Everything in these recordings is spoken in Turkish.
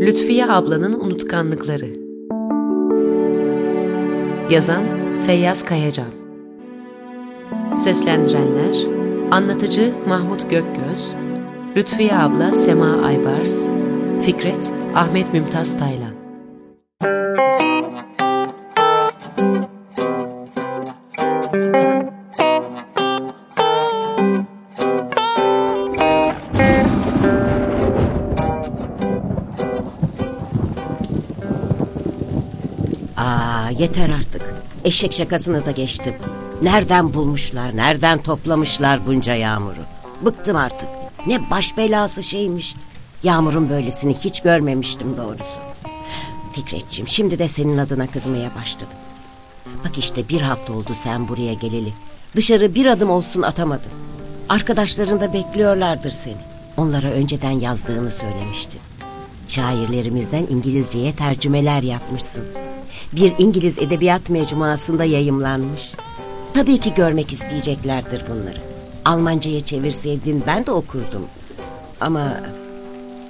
Lütfiye ablanın unutkanlıkları. Yazan Feyyaz Kayacan. Seslendirenler Anlatıcı Mahmut Gökgöz Lütfiye abla Sema Aybars Fikret Ahmet Mümtaz Taylan Eşek şakasını da geçtim. Nereden bulmuşlar, nereden toplamışlar bunca yağmuru? Bıktım artık. Ne baş belası şeymiş. Yağmurun böylesini hiç görmemiştim doğrusu. Fikretciğim şimdi de senin adına kızmaya başladım. Bak işte bir hafta oldu sen buraya geleli. Dışarı bir adım olsun atamadın. Arkadaşların da bekliyorlardır seni. Onlara önceden yazdığını söylemiştin. Şairlerimizden İngilizceye tercümeler yapmışsın. Bir İngiliz edebiyat mecmuasında yayımlanmış. Tabii ki görmek isteyeceklerdir bunları. Almanca'ya çevirseydin ben de okurdum. Ama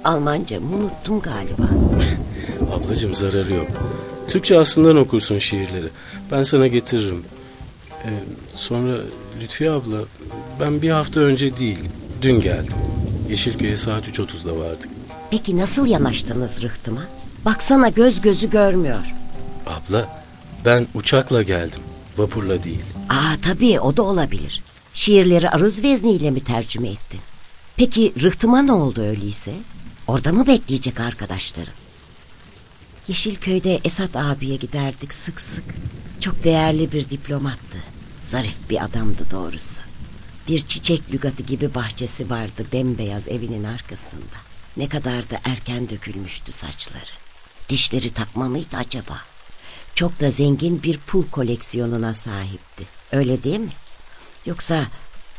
Almancamı unuttum galiba. Ablacığım zararı yok. Türkçe aslından okursun şiirleri. Ben sana getiririm. Ee, sonra Lütfiye abla ben bir hafta önce değil dün geldim. Yeşilköy'e saat 3.30'da vardık. Peki nasıl yanaştınız rıhtıma? Baksana göz gözü görmüyor. Abla ben uçakla geldim. Vapurla değil. Aa tabii o da olabilir. Şiirleri aruz vezniyle mi tercüme ettin? Peki rıhtıma ne oldu öyleyse? Orada mı bekleyecek arkadaşlarım? Yeşilköy'de Esat abiye giderdik sık sık. Çok değerli bir diplomattı. Zarif bir adamdı doğrusu. Bir çiçek lügatı gibi bahçesi vardı bembeyaz evinin arkasında. Ne kadar da erken dökülmüştü saçları. Dişleri takma mıydı acaba? Çok da zengin bir pul koleksiyonuna sahipti. Öyle değil mi? Yoksa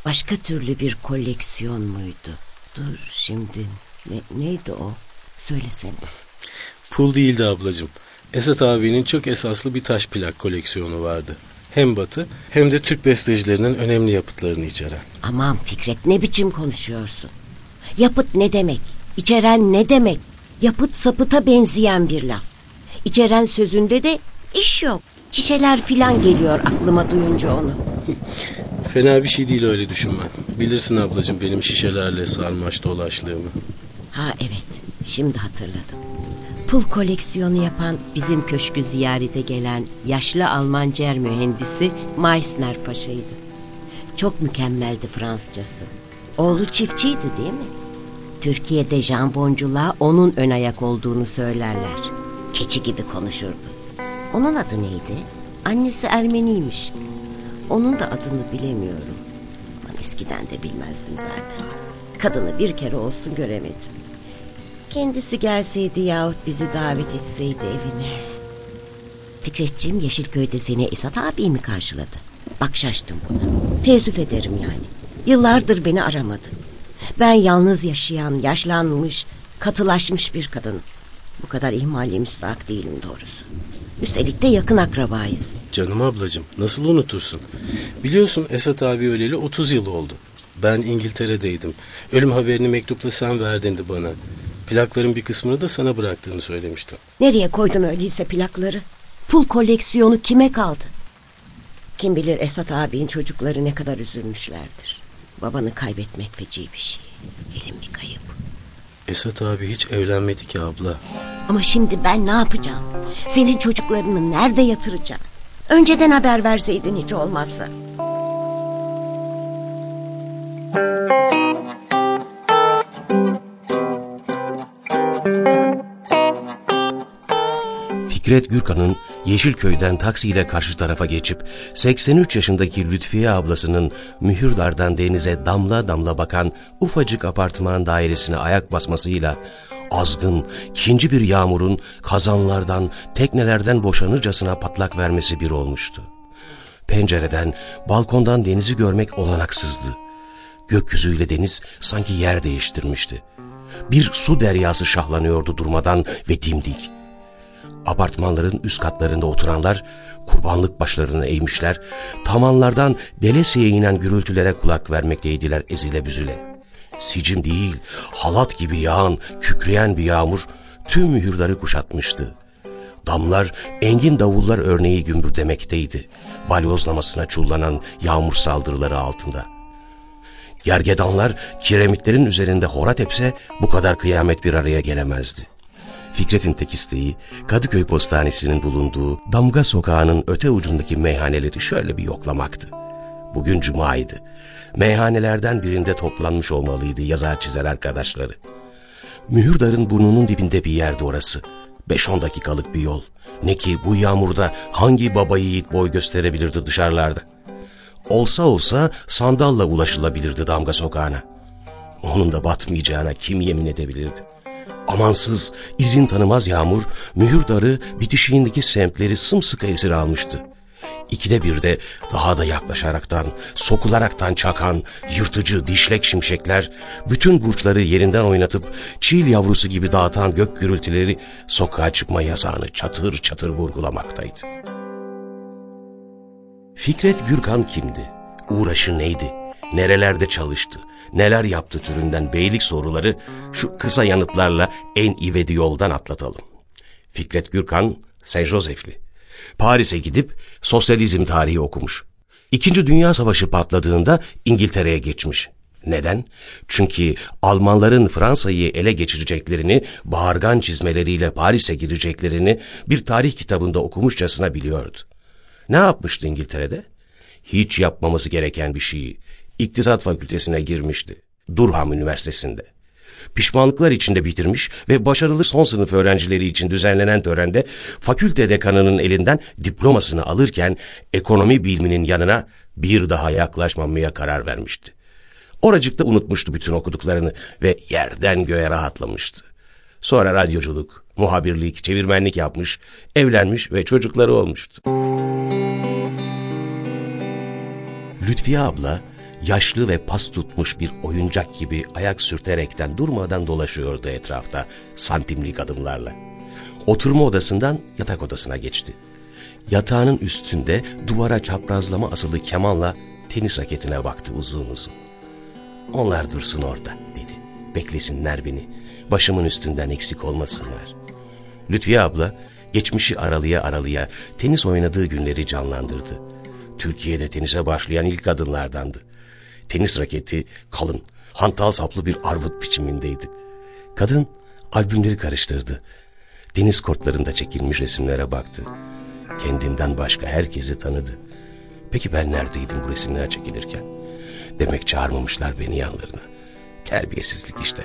başka türlü bir koleksiyon muydu? Dur şimdi ne, neydi o? Söylesene. Pul değildi ablacığım. Esat abinin çok esaslı bir taş plak koleksiyonu vardı. Hem batı hem de Türk bestecilerinin önemli yapıtlarını içeren. Aman Fikret ne biçim konuşuyorsun? Yapıt ne demek? İçeren ne demek? Yapıt sapıta benzeyen bir laf. İçeren sözünde de iş yok. Şişeler filan geliyor aklıma duyunca onu. Fena bir şey değil öyle düşünmen. Bilirsin ablacığım benim şişelerle sarmaş dolaşlığımı. Ha evet şimdi hatırladım. Pul koleksiyonu yapan bizim köşkü ziyarete gelen yaşlı Alman cer mühendisi Meissner Paşa'ydı. Çok mükemmeldi Fransızcası. Oğlu çiftçiydi değil mi? Türkiye'de jambonculuğa onun ön ayak olduğunu söylerler. Keçi gibi konuşurdu. Onun adı neydi? Annesi Ermeniymiş. Onun da adını bilemiyorum. Ama eskiden de bilmezdim zaten. Kadını bir kere olsun göremedim. Kendisi gelseydi yahut bizi davet etseydi evine. Fikretciğim Yeşilköy'de seni Esat abi mi karşıladı? Bak şaştım buna. Teessüf ederim yani. Yıllardır beni aramadı. Ben yalnız yaşayan, yaşlanmış, katılaşmış bir kadın. Bu kadar ihmali müstahak değilim doğrusu. Üstelik de yakın akrabayız. Canım ablacığım nasıl unutursun? Biliyorsun Esat abi öleli 30 yıl oldu. Ben İngiltere'deydim. Ölüm haberini mektupla sen verdindi bana. Plakların bir kısmını da sana bıraktığını söylemiştim. Nereye koydum öyleyse plakları? Pul koleksiyonu kime kaldı? Kim bilir Esat abinin çocukları ne kadar üzülmüşlerdir. Babanı kaybetmek feci bir şey. Elim bir kayıp. Esat abi hiç evlenmedi ki abla. Ama şimdi ben ne yapacağım? Senin çocuklarını nerede yatıracağım? Önceden haber verseydin hiç olmazsa. Fikret Gürkan'ın Yeşilköy'den taksiyle karşı tarafa geçip 83 yaşındaki Lütfiye ablasının Mühürdar'dan denize damla damla bakan ufacık apartman dairesine ayak basmasıyla azgın, ikinci bir yağmurun kazanlardan, teknelerden boşanırcasına patlak vermesi bir olmuştu. Pencereden, balkondan denizi görmek olanaksızdı. Gökyüzüyle deniz sanki yer değiştirmişti. Bir su deryası şahlanıyordu durmadan ve dimdik. Apartmanların üst katlarında oturanlar kurbanlık başlarını eğmişler, tamanlardan delesiye inen gürültülere kulak vermekteydiler ezile büzüle. Sicim değil, halat gibi yağan, kükreyen bir yağmur tüm mühürleri kuşatmıştı. Damlar engin davullar örneği gümbürdemekteydi. Balyozlamasına çullanan yağmur saldırıları altında. Gergedanlar kiremitlerin üzerinde hora tepse bu kadar kıyamet bir araya gelemezdi. Fikret'in tek isteği Kadıköy Postanesi'nin bulunduğu Damga Sokağı'nın öte ucundaki meyhaneleri şöyle bir yoklamaktı. Bugün cumaydı. Meyhanelerden birinde toplanmış olmalıydı yazar çizer arkadaşları. Mühürdar'ın burnunun dibinde bir yerde orası. 5-10 dakikalık bir yol. Ne ki bu yağmurda hangi baba yiğit boy gösterebilirdi dışarılarda. Olsa olsa sandalla ulaşılabilirdi damga sokağına. Onun da batmayacağına kim yemin edebilirdi? Amansız, izin tanımaz yağmur, mühürdarı bitişiğindeki semtleri sımsıkı esir almıştı. İkide bir de daha da yaklaşaraktan, sokularaktan çakan, yırtıcı, dişlek şimşekler, bütün burçları yerinden oynatıp çiğil yavrusu gibi dağıtan gök gürültüleri sokağa çıkma yasağını çatır çatır vurgulamaktaydı. Fikret Gürkan kimdi? Uğraşı neydi? Nerelerde çalıştı? Neler yaptı türünden beylik soruları şu kısa yanıtlarla en ivedi yoldan atlatalım. Fikret Gürkan, Saint Joseph'li. Paris'e gidip sosyalizm tarihi okumuş. İkinci Dünya Savaşı patladığında İngiltere'ye geçmiş. Neden? Çünkü Almanların Fransa'yı ele geçireceklerini, bağırgan çizmeleriyle Paris'e gireceklerini bir tarih kitabında okumuşçasına biliyordu. Ne yapmıştı İngiltere'de? Hiç yapmaması gereken bir şeyi. İktisat fakültesine girmişti. Durham Üniversitesi'nde. Pişmanlıklar içinde bitirmiş ve başarılı son sınıf öğrencileri için düzenlenen törende fakülte dekanının elinden diplomasını alırken ekonomi biliminin yanına bir daha yaklaşmamaya karar vermişti. Oracıkta unutmuştu bütün okuduklarını ve yerden göğe rahatlamıştı. Sonra radyoculuk, muhabirlik, çevirmenlik yapmış, evlenmiş ve çocukları olmuştu. Lütfiye abla yaşlı ve pas tutmuş bir oyuncak gibi ayak sürterekten durmadan dolaşıyordu etrafta santimlik adımlarla. Oturma odasından yatak odasına geçti. Yatağının üstünde duvara çaprazlama asılı kemanla tenis raketine baktı uzun uzun. Onlar dursun orada dedi. Beklesinler beni. Başımın üstünden eksik olmasınlar. Lütfiye abla geçmişi aralıya aralıya tenis oynadığı günleri canlandırdı. Türkiye'de tenise başlayan ilk kadınlardandı. Tenis raketi kalın, hantal saplı bir armut biçimindeydi. Kadın albümleri karıştırdı. Deniz kortlarında çekilmiş resimlere baktı. Kendinden başka herkesi tanıdı. Peki ben neredeydim bu resimler çekilirken? Demek çağırmamışlar beni yanlarına. Terbiyesizlik işte.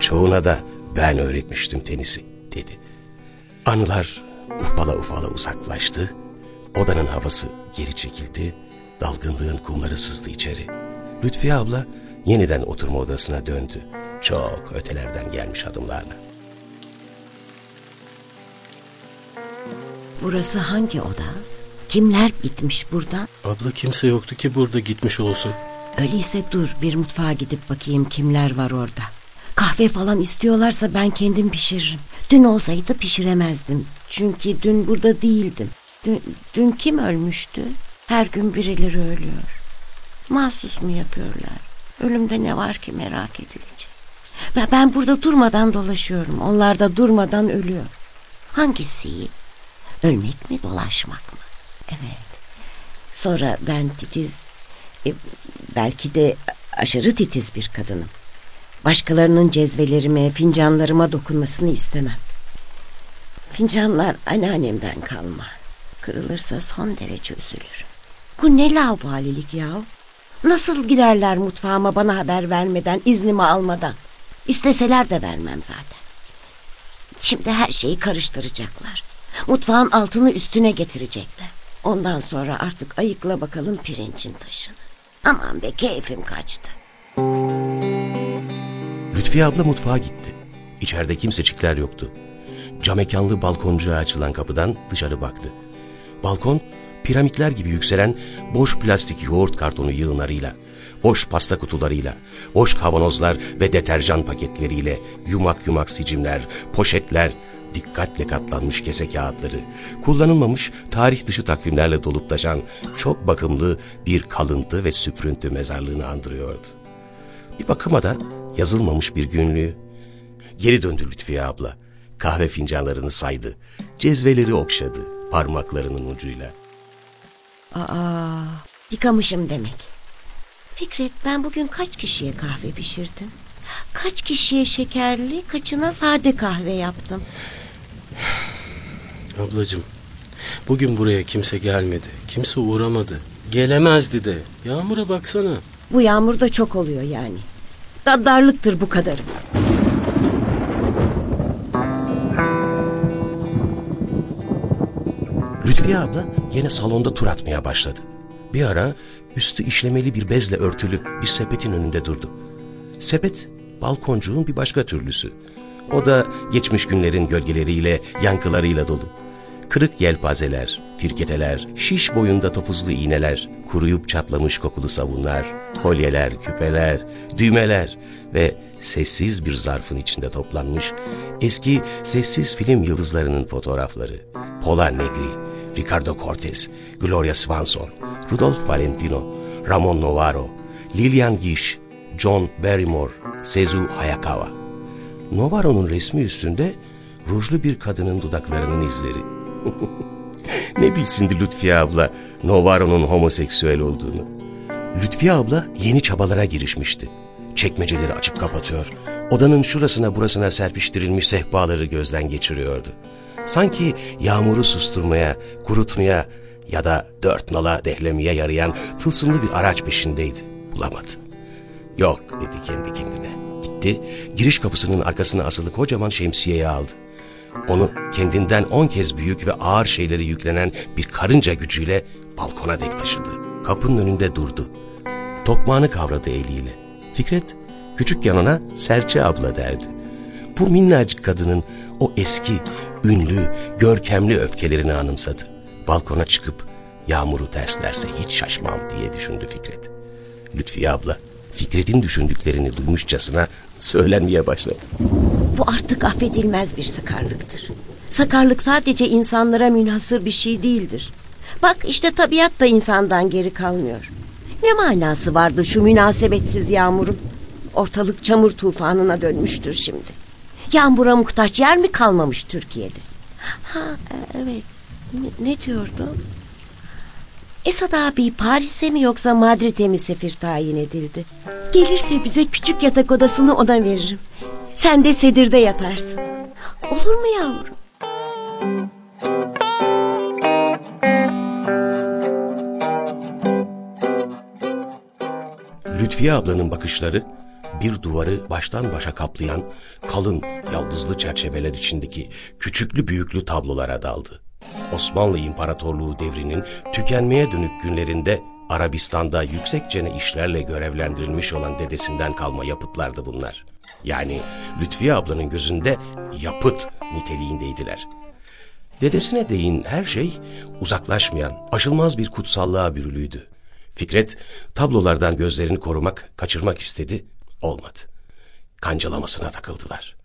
Çoğuna da ben öğretmiştim tenisi dedi. Anılar ufala ufala uzaklaştı. Odanın havası geri çekildi. Dalgınlığın kumları sızdı içeri. Lütfiye abla yeniden oturma odasına döndü. Çok ötelerden gelmiş adımlarla. Burası hangi oda? Kimler gitmiş buradan? Abla kimse yoktu ki burada gitmiş olsun. Öyleyse dur bir mutfağa gidip bakayım kimler var orada. Kahve falan istiyorlarsa ben kendim pişiririm. Dün olsaydı pişiremezdim. Çünkü dün burada değildim. Dün, dün kim ölmüştü? Her gün birileri ölüyor. Mahsus mu yapıyorlar? Ölümde ne var ki merak edilecek? Ben, ben burada durmadan dolaşıyorum. Onlar da durmadan ölüyor. Hangisi iyi? Ölmek mi dolaşmak mı? Evet. Sonra ben titiz, e, belki de aşırı titiz bir kadınım. Başkalarının cezvelerime, fincanlarıma dokunmasını istemem. Fincanlar anneannemden kalma. Kırılırsa son derece üzülürüm. Bu ne laubalilik ya? Nasıl girerler mutfağıma bana haber vermeden, iznimi almadan? İsteseler de vermem zaten. Şimdi her şeyi karıştıracaklar. Mutfağın altını üstüne getirecekler. Ondan sonra artık ayıkla bakalım pirincin taşını. Aman be keyfim kaçtı. Lütfiye abla mutfağa gitti. İçeride kimsecikler yoktu. Camekanlı balkoncuğa açılan kapıdan dışarı baktı. Balkon piramitler gibi yükselen boş plastik yoğurt kartonu yığınlarıyla, boş pasta kutularıyla, boş kavanozlar ve deterjan paketleriyle, yumak yumak sicimler, poşetler, dikkatle katlanmış kese kağıtları, kullanılmamış tarih dışı takvimlerle dolup taşan çok bakımlı bir kalıntı ve süprüntü mezarlığını andırıyordu. Bir bakıma da yazılmamış bir günlüğü. Geri döndü Lütfiye abla. Kahve fincanlarını saydı. Cezveleri okşadı parmaklarının ucuyla. Aa, yıkamışım demek. Fikret ben bugün kaç kişiye kahve pişirdim? Kaç kişiye şekerli, kaçına sade kahve yaptım? Ablacığım, bugün buraya kimse gelmedi. Kimse uğramadı. Gelemezdi de. Yağmura baksana. Bu yağmur da çok oluyor yani. Gaddarlıktır bu kadarı. Lütfiye abla yine salonda tur atmaya başladı. Bir ara üstü işlemeli bir bezle örtülü bir sepetin önünde durdu. Sepet balkoncuğun bir başka türlüsü. O da geçmiş günlerin gölgeleriyle, yankılarıyla dolu. Kırık yelpazeler, firketeler, şiş boyunda topuzlu iğneler, kuruyup çatlamış kokulu sabunlar, kolyeler, küpeler, düğmeler ve sessiz bir zarfın içinde toplanmış eski sessiz film yıldızlarının fotoğrafları. Pola Negri, Ricardo Cortez, Gloria Swanson, Rudolph Valentino, Ramon Novaro, Lillian Gish, John Barrymore, Sezu Hayakawa. Novaro'nun resmi üstünde rujlu bir kadının dudaklarının izleri. ne bilsindi Lütfiye abla Novaro'nun homoseksüel olduğunu. Lütfiye abla yeni çabalara girişmişti. Çekmeceleri açıp kapatıyor. Odanın şurasına burasına serpiştirilmiş sehpaları gözden geçiriyordu. Sanki yağmuru susturmaya, kurutmaya ya da dört nala dehlemeye yarayan tılsımlı bir araç peşindeydi. Bulamadı. Yok dedi kendi kendine. Gitti, giriş kapısının arkasına asılı kocaman şemsiyeyi aldı. Onu kendinden on kez büyük ve ağır şeyleri yüklenen bir karınca gücüyle balkona dek taşıdı. Kapının önünde durdu. Tokmağını kavradı eliyle. Fikret küçükken ona Serçe abla derdi. Bu minnacık kadının o eski, ünlü, görkemli öfkelerini anımsadı. Balkona çıkıp yağmuru terslerse hiç şaşmam diye düşündü Fikret. Lütfiye abla Fikret'in düşündüklerini duymuşçasına söylenmeye başladı. Bu artık affedilmez bir sakarlıktır. Sakarlık sadece insanlara münhasır bir şey değildir. Bak işte tabiat da insandan geri kalmıyor. Ne manası vardı şu münasebetsiz yağmurun? Ortalık çamur tufanına dönmüştür şimdi. Yağmura muhtaç yer mi kalmamış Türkiye'de? Ha e, evet. Ne, ne diyordum? Esad abi Paris'e mi yoksa Madrid'e mi sefir tayin edildi? Gelirse bize küçük yatak odasını ona veririm. Sen de sedirde yatarsın. Olur mu yavrum? Lütfiye ablanın bakışları bir duvarı baştan başa kaplayan kalın yaldızlı çerçeveler içindeki küçüklü büyüklü tablolara daldı. Osmanlı İmparatorluğu devrinin tükenmeye dönük günlerinde Arabistan'da yüksekçene işlerle görevlendirilmiş olan dedesinden kalma yapıtlardı bunlar. Yani Lütfiye ablanın gözünde yapıt niteliğindeydiler. Dedesine değin her şey uzaklaşmayan, aşılmaz bir kutsallığa bürülüydü. Fikret tablolardan gözlerini korumak, kaçırmak istedi, olmadı. Kancalamasına takıldılar.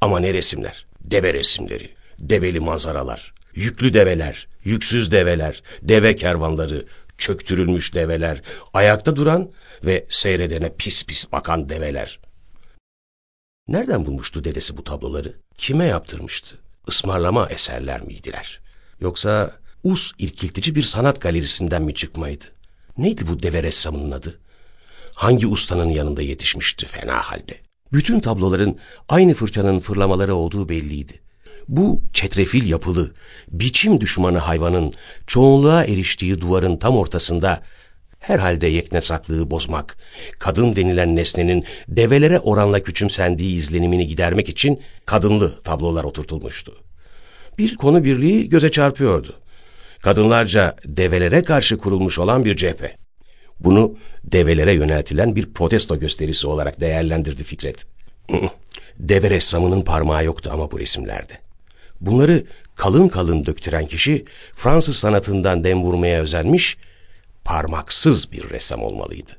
Ama ne resimler, deve resimleri, develi manzaralar, yüklü develer, yüksüz develer, deve kervanları, çöktürülmüş develer, ayakta duran ve seyredene pis pis bakan develer. Nereden bulmuştu dedesi bu tabloları? Kime yaptırmıştı? Ismarlama eserler miydiler? Yoksa us irkiltici bir sanat galerisinden mi çıkmaydı? Neydi bu deve ressamının adı? Hangi ustanın yanında yetişmişti fena halde? Bütün tabloların aynı fırçanın fırlamaları olduğu belliydi. Bu çetrefil yapılı, biçim düşmanı hayvanın çoğunluğa eriştiği duvarın tam ortasında herhalde yeknesaklığı bozmak, kadın denilen nesnenin develere oranla küçümsendiği izlenimini gidermek için kadınlı tablolar oturtulmuştu. Bir konu birliği göze çarpıyordu. Kadınlarca develere karşı kurulmuş olan bir cephe. Bunu develere yöneltilen bir protesto gösterisi olarak değerlendirdi Fikret. Deve ressamının parmağı yoktu ama bu resimlerde. Bunları kalın kalın döktüren kişi Fransız sanatından dem vurmaya özenmiş, parmaksız bir ressam olmalıydı.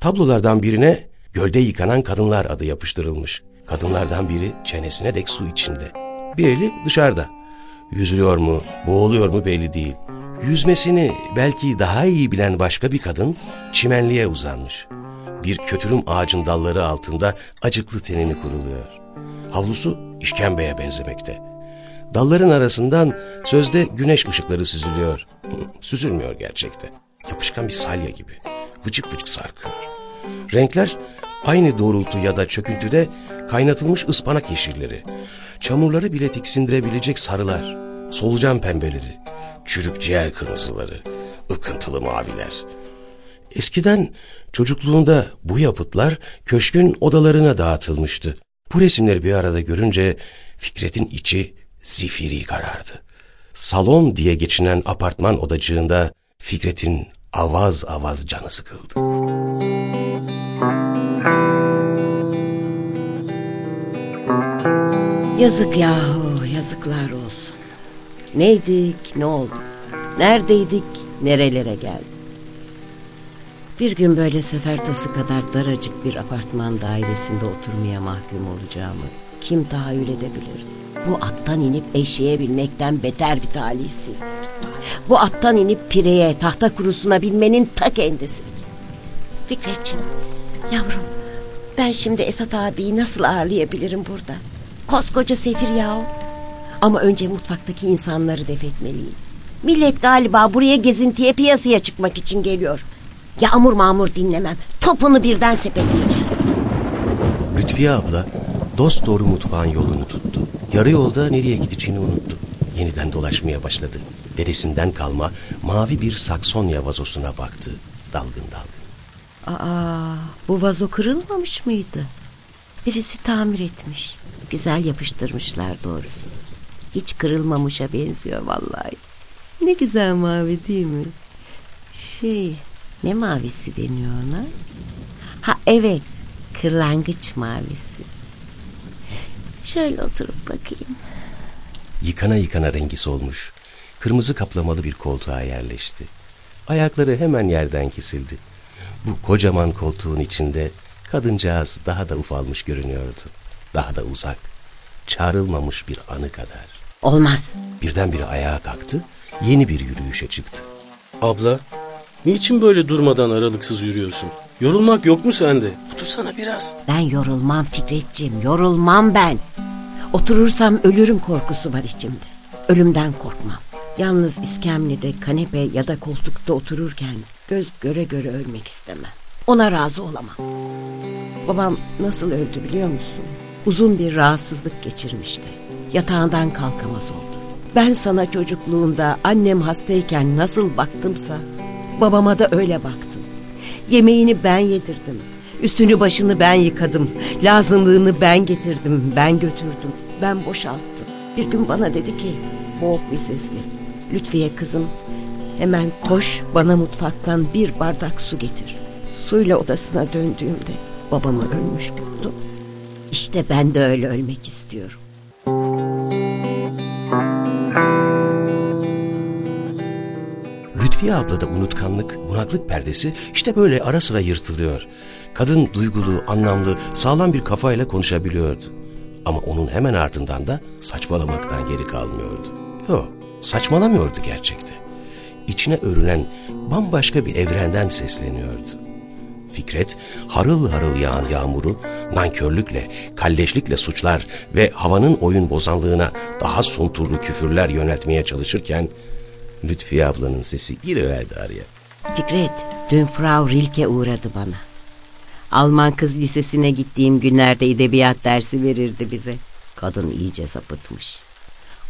Tablolardan birine gölde yıkanan kadınlar adı yapıştırılmış. Kadınlardan biri çenesine dek su içinde. Bir eli dışarıda. Yüzüyor mu, boğuluyor mu belli değil. Yüzmesini belki daha iyi bilen başka bir kadın çimenliğe uzanmış. Bir kötürüm ağacın dalları altında acıklı tenini kuruluyor. Havlusu işkembeye benzemekte. Dalların arasından sözde güneş ışıkları süzülüyor. Süzülmüyor gerçekte. Yapışkan bir salya gibi. Vıcık vıcık sarkıyor. Renkler aynı doğrultu ya da çöküntüde kaynatılmış ıspanak yeşilleri. Çamurları bile tiksindirebilecek sarılar. Solucan pembeleri. Çürük ciğer kırmızıları. ıkıntılı maviler. Eskiden çocukluğunda bu yapıtlar köşkün odalarına dağıtılmıştı. Bu resimleri bir arada görünce Fikret'in içi zifiri karardı. Salon diye geçinen apartman odacığında Fikret'in avaz avaz canı sıkıldı. Yazık yahu, yazıklar olsun. Neydik, ne olduk? Neredeydik, nerelere geldik? Bir gün böyle sefertası kadar daracık bir apartman dairesinde oturmaya mahkum olacağımı kim tahayyül edebilirdi? Bu attan inip eşeğe binmekten beter bir talihsizlik. Bu attan inip pireye, tahta kurusuna binmenin ta kendisi. Fikretciğim, yavrum ben şimdi Esat abiyi nasıl ağırlayabilirim burada? Koskoca sefir yahu. Ama önce mutfaktaki insanları defetmeliyim. Millet galiba buraya gezintiye piyasaya çıkmak için geliyor. Yağmur mağmur dinlemem. Topunu birden sepetleyeceğim. Lütfiye abla dost doğru mutfağın yolunu tuttu. Yarı yolda nereye gideceğini unuttu. Yeniden dolaşmaya başladı. Dedesinden kalma mavi bir saksonya vazosuna baktı. Dalgın dalgın. Aa, bu vazo kırılmamış mıydı? Birisi tamir etmiş. Güzel yapıştırmışlar doğrusu. Hiç kırılmamışa benziyor vallahi. Ne güzel mavi değil mi? Şey, ne mavisi deniyor ona? Ha evet, kırlangıç mavisi. Şöyle oturup bakayım. Yıkana yıkana rengi solmuş. Kırmızı kaplamalı bir koltuğa yerleşti. Ayakları hemen yerden kesildi. Bu kocaman koltuğun içinde kadıncağız daha da ufalmış görünüyordu. Daha da uzak. Çağrılmamış bir anı kadar. Olmaz. Birdenbire ayağa kalktı, yeni bir yürüyüşe çıktı. Abla, niçin böyle durmadan aralıksız yürüyorsun? Yorulmak yok mu sende? Otursana biraz. Ben yorulmam Fikretciğim, yorulmam ben. Oturursam ölürüm korkusu var içimde. Ölümden korkmam. Yalnız iskemlede, kanepe ya da koltukta otururken göz göre göre ölmek istemem. Ona razı olamam. Babam nasıl öldü biliyor musun? Uzun bir rahatsızlık geçirmişti. Yatağından kalkamaz oldu. Ben sana çocukluğunda annem hastayken nasıl baktımsa babama da öyle baktım. Yemeğini ben yedirdim. Üstünü başını ben yıkadım. Lazımlığını ben getirdim, ben götürdüm. Ben boşalttım. Bir gün bana dedi ki boğuk bir sesle. Lütfiye kızım hemen koş bana mutfaktan bir bardak su getir. Suyla odasına döndüğümde babamı ölmüş buldum. İşte ben de öyle ölmek istiyorum. Lütfiye ablada unutkanlık, bunaklık perdesi işte böyle ara sıra yırtılıyor. Kadın duygulu, anlamlı, sağlam bir kafayla konuşabiliyordu. Ama onun hemen ardından da saçmalamaktan geri kalmıyordu. Yok, saçmalamıyordu gerçekte. İçine örülen bambaşka bir evrenden sesleniyordu. Fikret, harıl harıl yağan yağmuru nankörlükle, kalleşlikle suçlar ve havanın oyun bozanlığına daha sunturlu küfürler yöneltmeye çalışırken Lütfiye ablanın sesi giriverdi araya. Fikret, dün Frau Rilke uğradı bana. Alman kız lisesine gittiğim günlerde edebiyat dersi verirdi bize. Kadın iyice sapıtmış.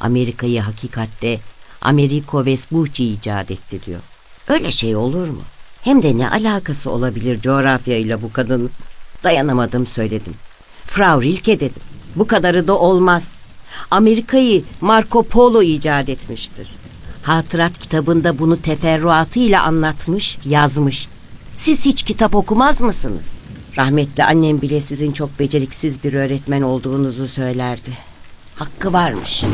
Amerika'yı hakikatte Ameriko Vespucci icat etti diyor. Öyle şey olur mu? Hem de ne alakası olabilir coğrafyayla bu kadın? Dayanamadım söyledim. Frau Rilke dedim. Bu kadarı da olmaz. Amerika'yı Marco Polo icat etmiştir. Hatırat kitabında bunu teferruatıyla anlatmış, yazmış. Siz hiç kitap okumaz mısınız? Rahmetli annem bile sizin çok beceriksiz bir öğretmen olduğunuzu söylerdi. Hakkı varmış.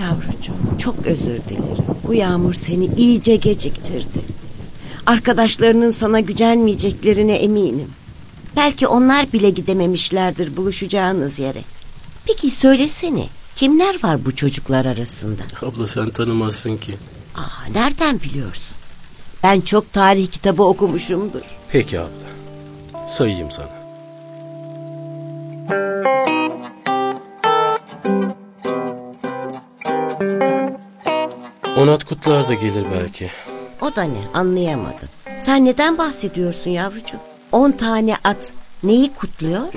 Yavrucuğum çok özür dilerim. Bu yağmur seni iyice geciktirdi. Arkadaşlarının sana gücenmeyeceklerine eminim. Belki onlar bile gidememişlerdir buluşacağınız yere. Peki söylesene kimler var bu çocuklar arasında? Abla sen tanımazsın ki. Aa, nereden biliyorsun? Ben çok tarih kitabı okumuşumdur. Peki abla. Sayayım sana. Onat Kutlar da gelir belki. O da ne anlayamadım. Sen neden bahsediyorsun yavrucuğum? On tane at neyi kutluyor?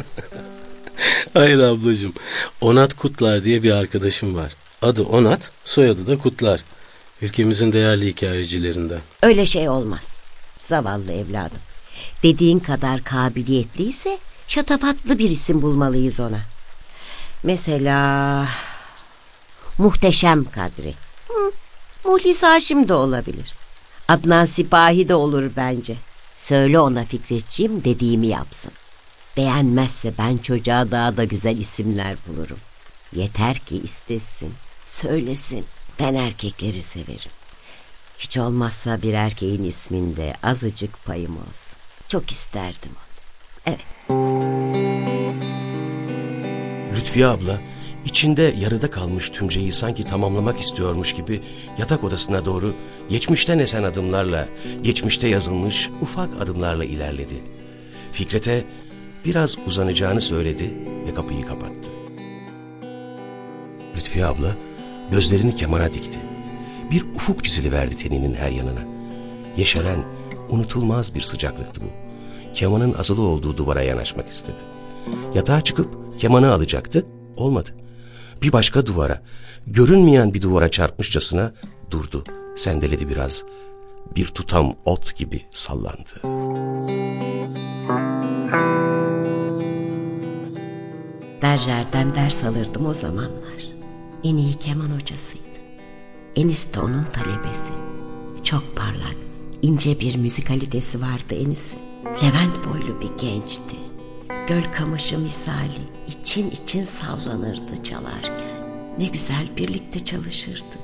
Hayır ablacığım. Onat Kutlar diye bir arkadaşım var. Adı Onat, soyadı da Kutlar. Ülkemizin değerli hikayecilerinden. Öyle şey olmaz. Zavallı evladım. Dediğin kadar kabiliyetliyse şatafatlı bir isim bulmalıyız ona. Mesela Muhteşem Kadri. Hı, Muhlis Haşim de olabilir. Adnan Sipahi de olur bence. Söyle ona Fikretciğim dediğimi yapsın. Beğenmezse ben çocuğa daha da güzel isimler bulurum. Yeter ki istesin, söylesin. Ben erkekleri severim. Hiç olmazsa bir erkeğin isminde azıcık payım olsun. Çok isterdim onu. Evet. Lütfiye abla içinde yarıda kalmış tümceyi sanki tamamlamak istiyormuş gibi yatak odasına doğru geçmişten esen adımlarla, geçmişte yazılmış ufak adımlarla ilerledi. Fikret'e biraz uzanacağını söyledi ve kapıyı kapattı. Lütfiye abla gözlerini kemana dikti. Bir ufuk çiziliverdi teninin her yanına. Yeşeren, unutulmaz bir sıcaklıktı bu. Kemanın asılı olduğu duvara yanaşmak istedi. Yatağa çıkıp kemanı alacaktı, olmadı. Bir başka duvara, görünmeyen bir duvara çarpmışçasına durdu, sendeledi biraz. Bir tutam ot gibi sallandı. Berjer'den ders alırdım o zamanlar. En iyi keman hocasıydı. Enis de onun talebesi. Çok parlak, ince bir müzikalitesi vardı Enis'in. Levent boylu bir gençti. Göl kamışı misali için için sallanırdı çalarken. Ne güzel birlikte çalışırdık.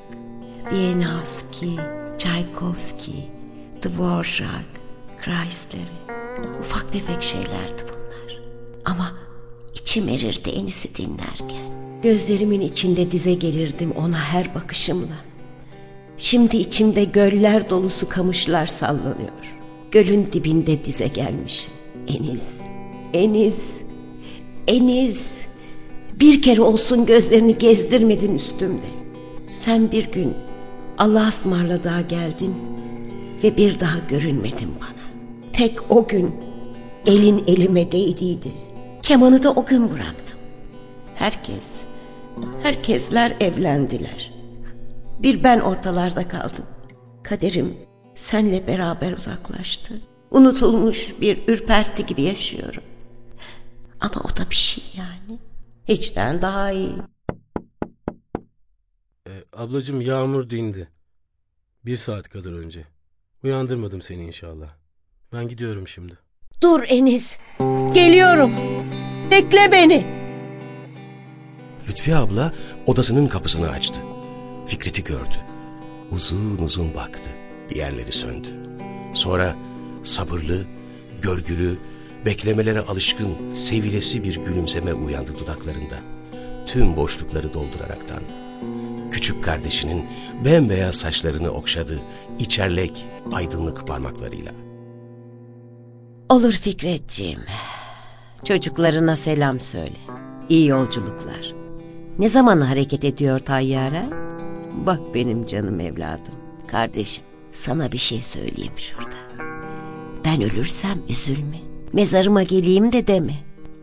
Wieniawski, Tchaikovsky, Dvorak, Chrysler'i. Ufak tefek şeylerdi bunlar. Ama içim erirdi Enis'i dinlerken. Gözlerimin içinde dize gelirdim ona her bakışımla. Şimdi içimde göller dolusu kamışlar sallanıyor. Gölün dibinde dize gelmişim. Eniz, Eniz, Eniz. Bir kere olsun gözlerini gezdirmedin üstümde. Sen bir gün Allah'a ısmarladığa geldin ve bir daha görünmedin bana. Tek o gün elin elime değdiydi. Kemanı da o gün bıraktım. Herkes, herkesler evlendiler. Bir ben ortalarda kaldım. Kaderim senle beraber uzaklaştı. Unutulmuş bir ürperti gibi yaşıyorum. Ama o da bir şey yani. Hiçten daha iyi. Ee, ablacığım yağmur dindi. Bir saat kadar önce. Uyandırmadım seni inşallah. Ben gidiyorum şimdi. Dur Enis. Geliyorum. Bekle beni. Lütfiye abla odasının kapısını açtı. Fikret'i gördü. Uzun uzun baktı. Diğerleri söndü. Sonra sabırlı, görgülü, beklemelere alışkın, sevilesi bir gülümseme uyandı dudaklarında. Tüm boşlukları dolduraraktan. Küçük kardeşinin bembeyaz saçlarını okşadı, içerlek, aydınlık parmaklarıyla. Olur Fikretciğim. Çocuklarına selam söyle. İyi yolculuklar. Ne zaman hareket ediyor tayyare? Bak benim canım evladım. Kardeşim sana bir şey söyleyeyim şurada. Ben ölürsem üzülme. Mezarıma geleyim de deme.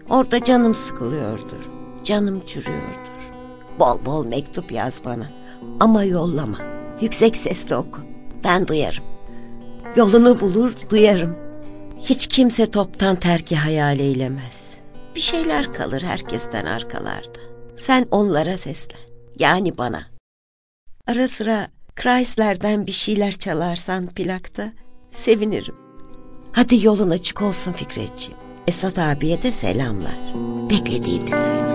Orada canım sıkılıyordur. Canım çürüyordur. Bol bol mektup yaz bana. Ama yollama. Yüksek sesle oku. Ben duyarım. Yolunu bulur duyarım. Hiç kimse toptan terki hayal eylemez. Bir şeyler kalır herkesten arkalarda. Sen onlara seslen. Yani bana. Ara sıra Chrysler'den bir şeyler çalarsan plakta sevinirim. Hadi yolun açık olsun Fikretciğim. Esat abiye de selamlar. Beklediğimiz öyle.